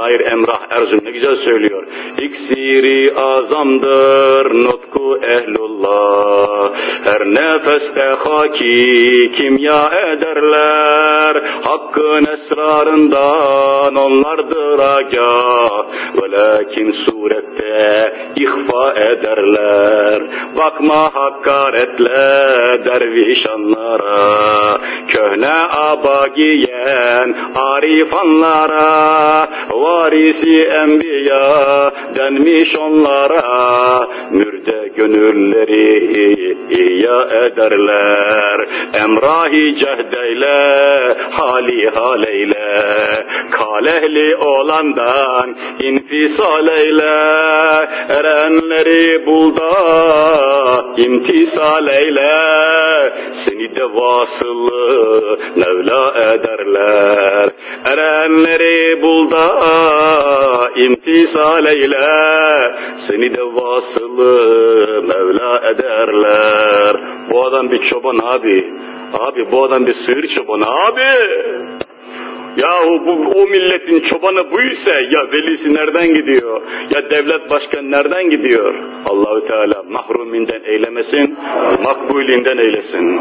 şair Emrah Erzurum ne güzel söylüyor. İksiri azamdır nutku ehlullah. Her nefeste haki kimya ederler. Hakkın esrarından onlardır agah. Velakin surette ihfa ederler. Bakma hakaretle dervişanlara. Köhne aba giyen arifanlara. Varisi enbiya denmiş onlara. Mürde gönülleri iya ederler. Emrahi cehdeyle hali haleyle. Kalehli olandan infisal eyle. Erenleri bul da imtisal eyle. Seni de vasılı Mevla ederler. Erenleri bul da imtisal eyle. Seni de vasılı Mevla ederler. Bu adam bir çoban abi. Abi bu adam bir sığır çoban abi. Yahu bu o milletin çobanı buysa ya velisi nereden gidiyor? Ya devlet başkanı nereden gidiyor? Allahü Teala mahruminden eylemesin, makbulinden eylesin.